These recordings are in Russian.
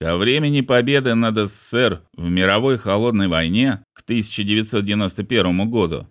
Ко времени победы над СССР в мировой холодной войне к 1991 году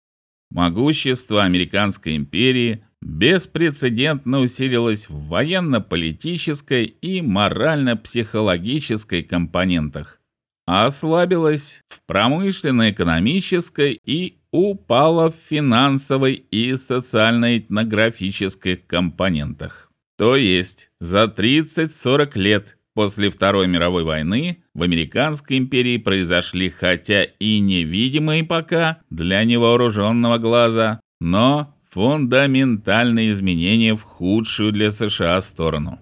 могущество американской империи беспрецедентно усилилось в военно-политической и морально-психологической компонентах, а ослабилось в промышленно-экономической и упало в финансовой и социально-этнографической компонентах. То есть за 30-40 лет После Второй мировой войны в американской империи произошли хотя и невидимые пока для невооруженного глаза, но фундаментальные изменения в худшую для США сторону.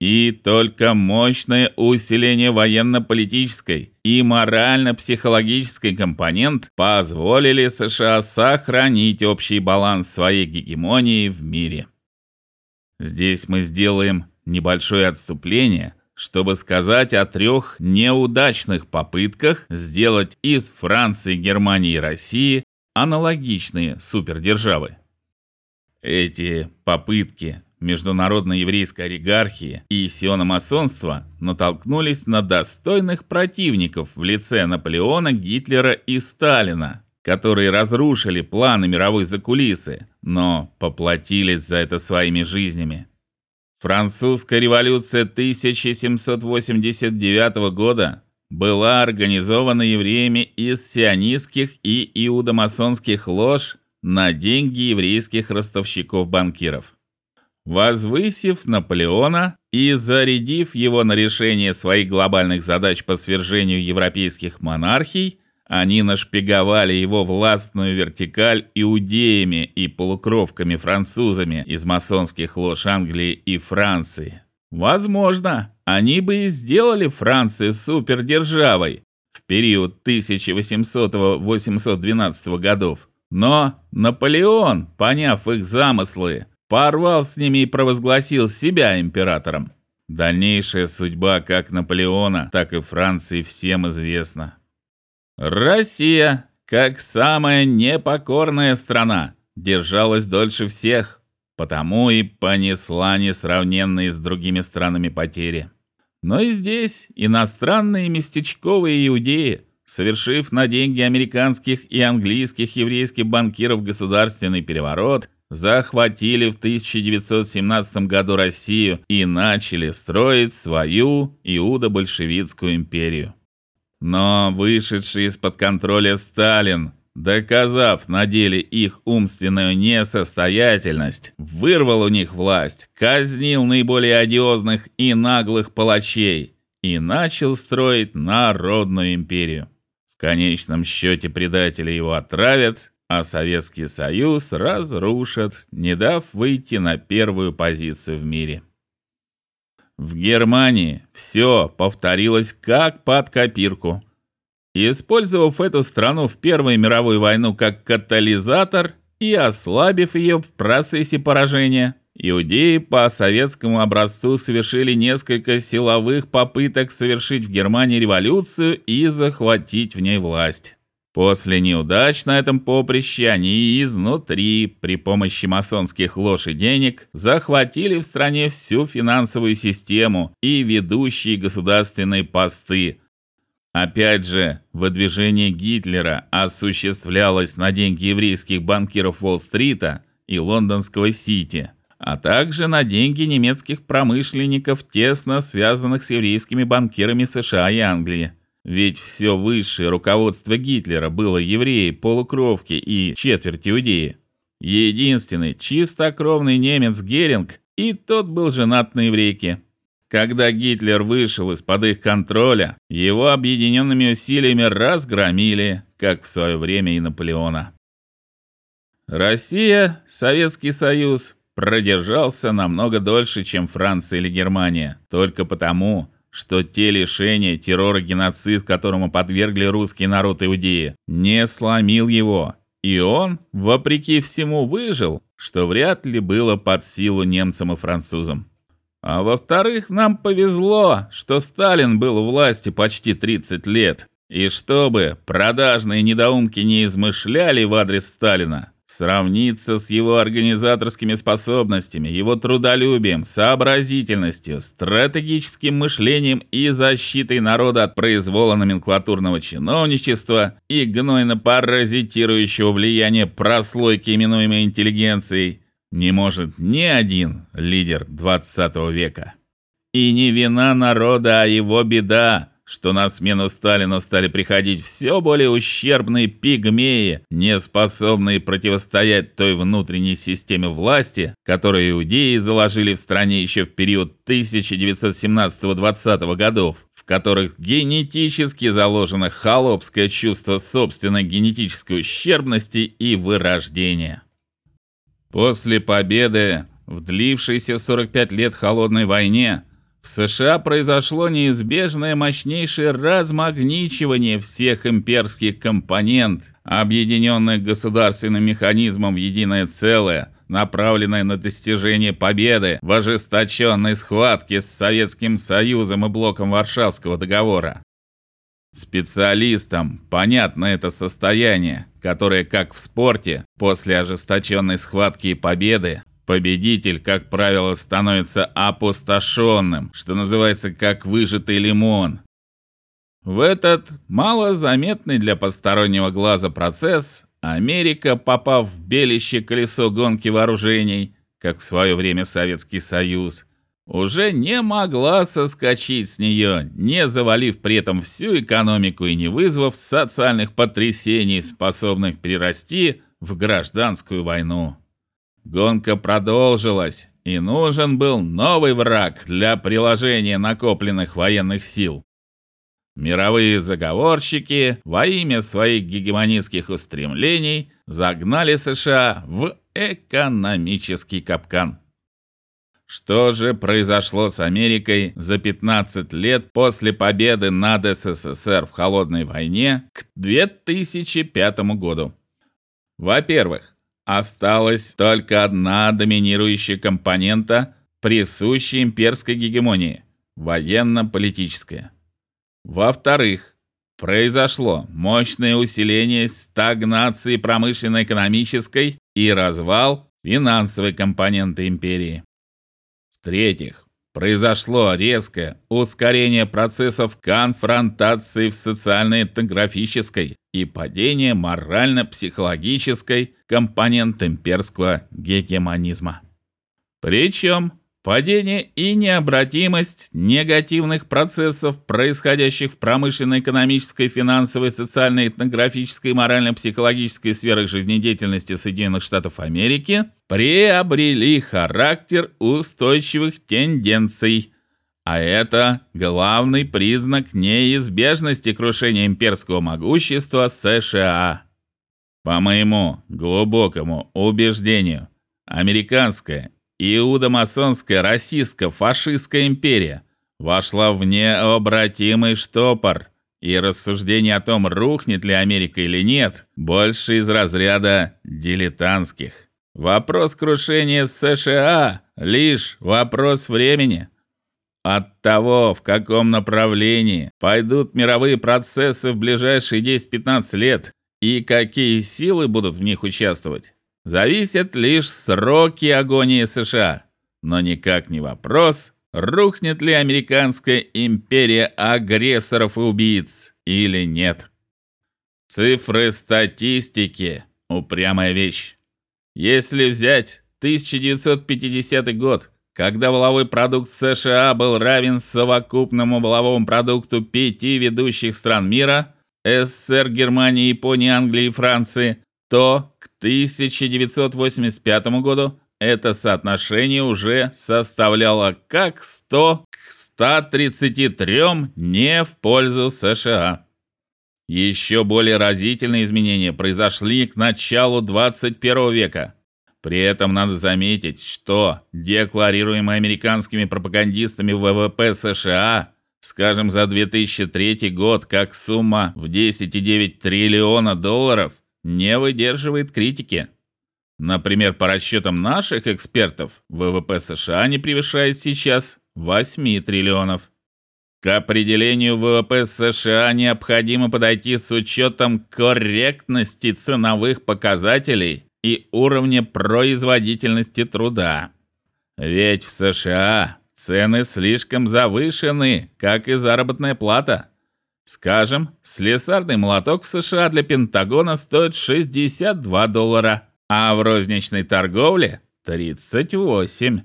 И только мощное усиление военно-политической и морально-психологической компонент позволили США сохранить общий баланс своей гегемонии в мире. Здесь мы сделаем небольшое отступление чтобы сказать о трех неудачных попытках сделать из Франции, Германии и России аналогичные супердержавы. Эти попытки международной еврейской олигархии и сиономасонства натолкнулись на достойных противников в лице Наполеона, Гитлера и Сталина, которые разрушили планы мировой закулисы, но поплатились за это своими жизнями. Французская революция 1789 года была организована евреями из сионистских и иудомасонских лож на деньги еврейских ростовщиков-банкиров. Возвысив Наполеона и зарядив его на решение своих глобальных задач по свержению европейских монархий, они нашпиговали его властную вертикаль иудеями и полукровками-французами из масонских лож Англии и Франции. Возможно, они бы и сделали Францию супердержавой в период 1800-812 годов. Но Наполеон, поняв их замыслы, порвал с ними и провозгласил себя императором. Дальнейшая судьба как Наполеона, так и Франции всем известна. Россия, как самая непокорная страна, держалась дольше всех, потому и понесла несравненные с другими странами потери. Но и здесь иностранные местечковые иудеи, совершив на деньги американских и английских еврейских банкиров государственный переворот, захватили в 1917 году Россию и начали строить свою иудо-большевистскую империю. Но вышедший из-под контроля Сталин, доказав на деле их умственную несостоятельность, вырвал у них власть, казнил наиболее одиозных и наглых палачей и начал строить народную империю. В конечном счете предатели его отравят, а Советский Союз разрушат, не дав выйти на первую позицию в мире. В Германии все повторилось как под копирку. Использовав эту страну в Первую мировую войну как катализатор и ослабив ее в процессе поражения, иудеи по советскому образцу совершили несколько силовых попыток совершить в Германии революцию и захватить в ней власть. После неудач на этом поприще они изнутри при помощи масонских лож и денег захватили в стране всю финансовую систему и ведущие государственные посты. Опять же, выдвижение Гитлера осуществлялось на деньги еврейских банкиров Уолл-стрита и лондонского Сити, а также на деньги немецких промышленников, тесно связанных с еврейскими банкирами США и Англии. Ведь все высшее руководство Гитлера было евреи, полукровки и четверть иудеи. Единственный чистокровный немец Геринг, и тот был женат на еврейке. Когда Гитлер вышел из-под их контроля, его объединенными усилиями разгромили, как в свое время и Наполеона. Россия, Советский Союз продержался намного дольше, чем Франция или Германия, только потому, что те лишения, террор и геноцид, которому подвергли русский народ Иудеи, не сломил его, и он, вопреки всему, выжил, что вряд ли было под силу немцам и французам. А во-вторых, нам повезло, что Сталин был у власти почти 30 лет, и чтобы продажные недоумки не измышляли в адрес Сталина, сравниться с его организаторскими способностями, его трудолюбием, сообразительностью, стратегическим мышлением и защитой народа от произвола номенклатурного чиновничества и гнойно-паразитирующего влияния прослойки, именуемой интеллигенцией, не может ни один лидер 20 века. И не вина народа, а его беда, что на смену Сталину стали приходить все более ущербные пигмеи, не способные противостоять той внутренней системе власти, которую иудеи заложили в стране еще в период 1917-20 годов, в которых генетически заложено холопское чувство собственной генетической ущербности и вырождения. После победы в длившейся 45 лет холодной войне в США произошло неизбежное мощнейшее размагничивание всех имперских компонент, объединенных государственным механизмом в единое целое, направленное на достижение победы в ожесточенной схватке с Советским Союзом и блоком Варшавского договора. Специалистам понятно это состояние, которое, как в спорте, после ожесточенной схватки и победы, Победитель, как правило, становится опустошенным, что называется как выжатый лимон. В этот малозаметный для постороннего глаза процесс Америка, попав в белище колесо гонки вооружений, как в свое время Советский Союз, уже не могла соскочить с нее, не завалив при этом всю экономику и не вызвав социальных потрясений, способных перерасти в гражданскую войну. Гонка продолжилась, и нужен был новый враг для приложения накопленных военных сил. Мировые заговорщики во имя своих гегемонистских устремлений загнали США в экономический капкан. Что же произошло с Америкой за 15 лет после победы над СССР в холодной войне к 2005 году? Во-первых, Осталась только одна доминирующая компонента, присущая имперской гегемонии военно-политическая. Во-вторых, произошло мощное усиление стагнации промышленно-экономической и развал финансовой компоненты империи. В-третьих, произошло резкое ускорение процессов конфронтации в социально-этнографической и падение морально-психологической компонент имперского гегемонизма. Причем падение и необратимость негативных процессов, происходящих в промышленной, экономической, финансовой, социальной, этнографической и морально-психологической сферах жизнедеятельности Соединенных Штатов Америки, приобрели характер устойчивых тенденций. А это главный признак неизбежности крушения имперского могущества США. По моему глубокому убеждению, американская иудомасонская российско-фашистская империя вошла в необратимый штопор, и рассуждение о том, рухнет ли Америка или нет, больше из разряда дилетантских. Вопрос крушения США лишь вопрос времени. От того, в каком направлении пойдут мировые процессы в ближайшие 10-15 лет и какие силы будут в них участвовать, зависят лишь сроки агонии США, но никак не вопрос, рухнет ли американская империя агрессоров и убийц или нет. Цифры статистики упрямая вещь. Если взять 1950 год, когда валовой продукт США был равен совокупному валовому продукту пяти ведущих стран мира СССР, Германии, Японии, Англии и Франции, то к 1985 году это соотношение уже составляло как 100 к 133 не в пользу США. Еще более разительные изменения произошли к началу 21 века. При этом надо заметить, что декларируемый американскими пропагандистами ВВП США, скажем, за 2003 год, как сумма в 10,9 триллиона долларов, не выдерживает критики. Например, по расчетам наших экспертов, ВВП США не превышает сейчас 8 триллионов. К определению ВВП США необходимо подойти с учетом корректности ценовых показателей и уровня производительности труда. Ведь в США цены слишком завышены, как и заработная плата. Скажем, слесарный молоток в США для Пентагона стоит 62 доллара, а в розничной торговле 38.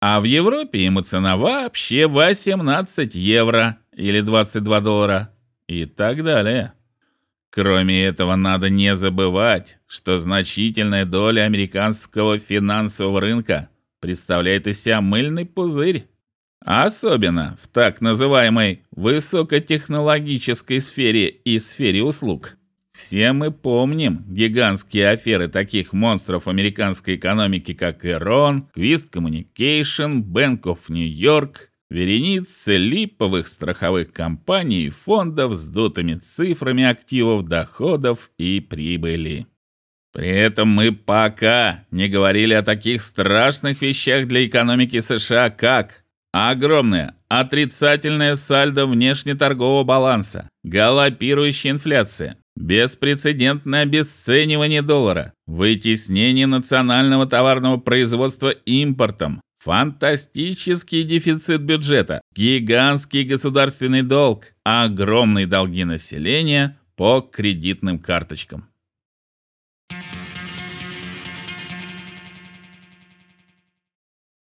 А в Европе ему цена вообще 18 евро или 22 доллара и так далее. Кроме этого, надо не забывать, что значительная доля американского финансового рынка представляет из себя мыльный пузырь. Особенно в так называемой высокотехнологической сфере и сфере услуг. Все мы помним гигантские аферы таких монстров американской экономики, как Enron, Quist Communication, Bank of New York, вереницы липовых страховых компаний и фондов с дутыми цифрами активов, доходов и прибыли. При этом мы пока не говорили о таких страшных вещах для экономики США, как огромное отрицательное сальдо внешнеторгового баланса, галопирующая инфляция, беспрецедентное обесценивание доллара, вытеснение национального товарного производства импортом, фантастический дефицит бюджета, гигантский государственный долг, огромные долги населения по кредитным карточкам.